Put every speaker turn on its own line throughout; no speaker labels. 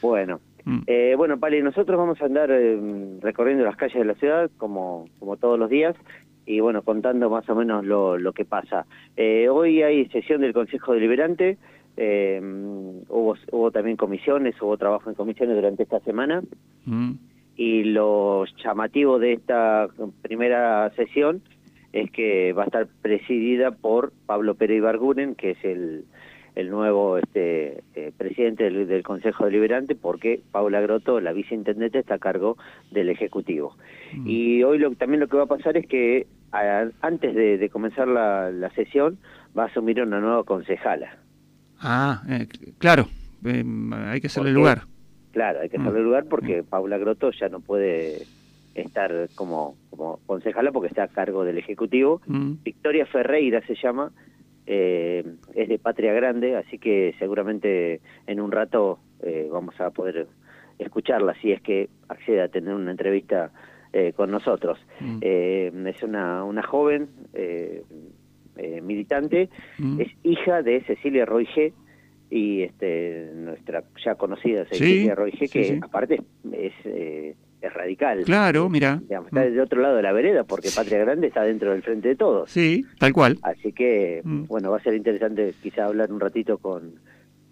Bueno,
Mm.
eh, bueno, Pali, nosotros vamos a andar eh, recorriendo las calles de la ciudad como, como todos los días y bueno, contando más o menos lo, lo que pasa. Eh, hoy hay sesión del Consejo Deliberante, eh, hubo, hubo también comisiones, hubo trabajo en comisiones durante esta semana
Mm.
y lo llamativo de esta primera sesión es que va a estar presidida por Pablo Pérez Ibarguren, que es el, el nuevo este, eh, presidente del, del Consejo Deliberante, porque Paula Grotto, la viceintendente, está a cargo del Ejecutivo.
Mm.
Y hoy lo, también lo que va a pasar es que a- antes de, de comenzar la, la sesión va a asumir una nueva concejala.
Ah, eh, claro, eh, hay que hacerle lugar.
Claro, hay que
Mm.
darle lugar porque Paula Grotto ya no puede estar como, como concejala porque está a cargo del Ejecutivo.
Mm.
Victoria Ferreira se llama, eh, es de Patria Grande, así que seguramente en un rato eh, vamos a poder escucharla si es que accede a tener una entrevista eh, con nosotros.
Mm.
Eh, es una, una joven eh, eh, militante,
Mm.
es hija de Cecilia Roige y este nuestra ya conocida
Sí,
Cecilia Roige,
sí,
que
sí.
aparte es, eh, es radical.
Claro, mira.
Digamos, está
Mm.
del otro lado de la vereda porque Patria Grande está dentro del frente de todos.
Sí, tal cual.
Así que,
Mm.
bueno, va a ser interesante quizá hablar un ratito con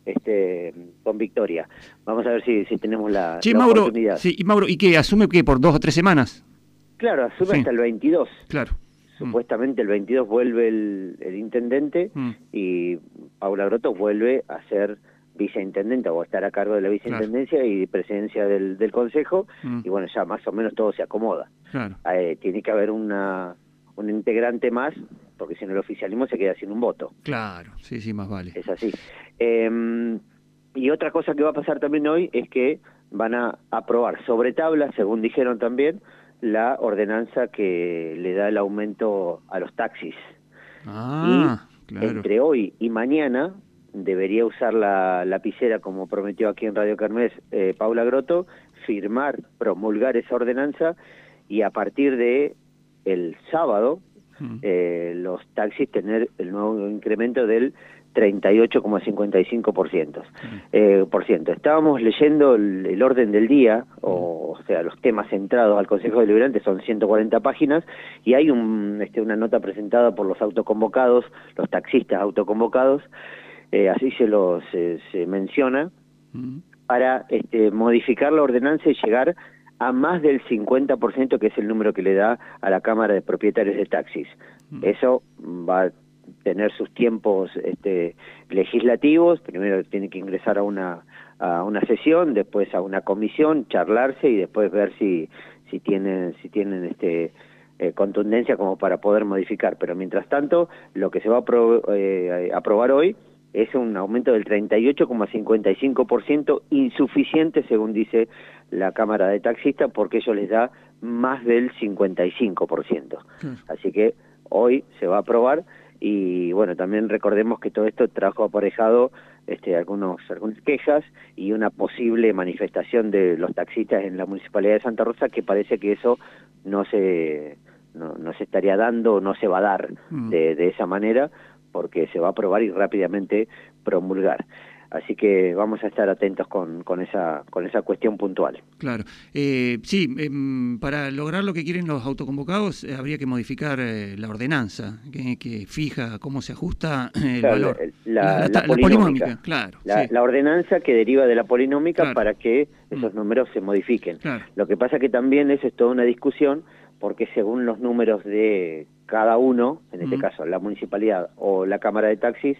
este con Victoria. Vamos a ver si, si tenemos la,
Che,
la
Mauro,
oportunidad.
sí, y Mauro, ¿y qué? ¿Asume qué? ¿Por dos o tres semanas?
Claro, asume
Sí.
hasta el 22.
Claro.
Supuestamente el 22 vuelve el, el intendente
Mm.
y Paula Grotto vuelve a ser viceintendente o estar a cargo de la viceintendencia y presidencia del, del consejo
Mm.
y bueno, ya más o menos todo se acomoda.
Claro.
Eh, tiene que haber una un integrante más porque si no el oficialismo se queda sin un voto.
Claro, sí, sí, más vale.
Es así. Eh, y otra cosa que va a pasar también hoy es que van a aprobar sobre tabla, según dijeron también, la ordenanza que le da el aumento a los taxis.
Ah, claro.
Entre hoy y mañana debería usar la lapicera, como prometió aquí en Radio Carmes eh, Paula Grotto, firmar, promulgar esa ordenanza y a partir de el sábado
Mm.
eh, los taxis tener el nuevo incremento del 38,55%. Eh, por ciento. Estábamos leyendo el, el orden del día, o, o sea, los temas centrados al Consejo Deliberante son 140 páginas, y hay un, este, una nota presentada por los autoconvocados, los taxistas autoconvocados, eh, así se los se, se menciona,
Mm.
para este, modificar la ordenanza y llegar a más del 50%, que es el número que le da a la Cámara de Propietarios de Taxis.
Mm.
Eso va a tener sus tiempos este, legislativos, primero tiene que ingresar a una, a una sesión, después a una comisión, charlarse y después ver si, si tienen, si tienen este, eh, contundencia como para poder modificar. Pero mientras tanto, lo que se va a apro- eh, aprobar hoy es un aumento del 38,55%, insuficiente según dice la Cámara de Taxistas, porque ello les da más del 55%.
Claro.
Así que hoy se va a aprobar y bueno, también recordemos que todo esto trajo aparejado este, algunos, algunas quejas y una posible manifestación de los taxistas en la Municipalidad de Santa Rosa que parece que eso no se, no, no se estaría dando, no se va a dar
Mm.
de, de esa manera porque se va a aprobar y rápidamente promulgar. Así que vamos a estar atentos con, con, esa, con esa cuestión puntual.
Claro. Eh, sí, em, para lograr lo que quieren los autoconvocados eh, habría que modificar eh, la ordenanza que, que fija cómo se ajusta el
Claro,
valor.
la- polinómica.
claro.
La,
sí.
la ordenanza que deriva de la polinómica
Claro.
para que esos
Mm.
números se modifiquen.
Claro.
Lo que pasa que también eso es toda una discusión porque según los números de cada uno, en este caso la municipalidad o la Cámara de Taxis,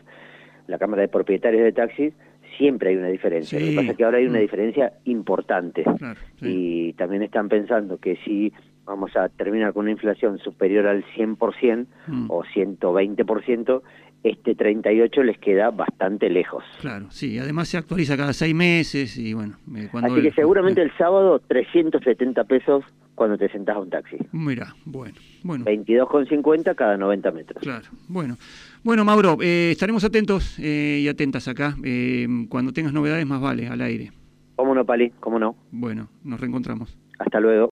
la Cámara de Propietarios de Taxis, siempre hay una diferencia. Lo que pasa es que ahora hay una
Mm.
diferencia importante.
Claro, sí.
Y también están pensando que si vamos a terminar con una inflación superior al 100%
Mm.
o 120%, este 38 les queda bastante lejos.
Claro, sí. Además se actualiza cada seis meses y bueno. eh, cuando
Así que
el-
seguramente el sábado 370 pesos cuando te sentás a un taxi.
Mira, bueno, bueno.
22,50 cada 90 metros.
Claro, bueno. Bueno, Mauro, eh, estaremos atentos eh, y atentas acá. Eh, cuando tengas novedades, más vale, al aire.
¿Cómo no, Pali? ¿Cómo no?
Bueno, nos reencontramos.
Hasta luego.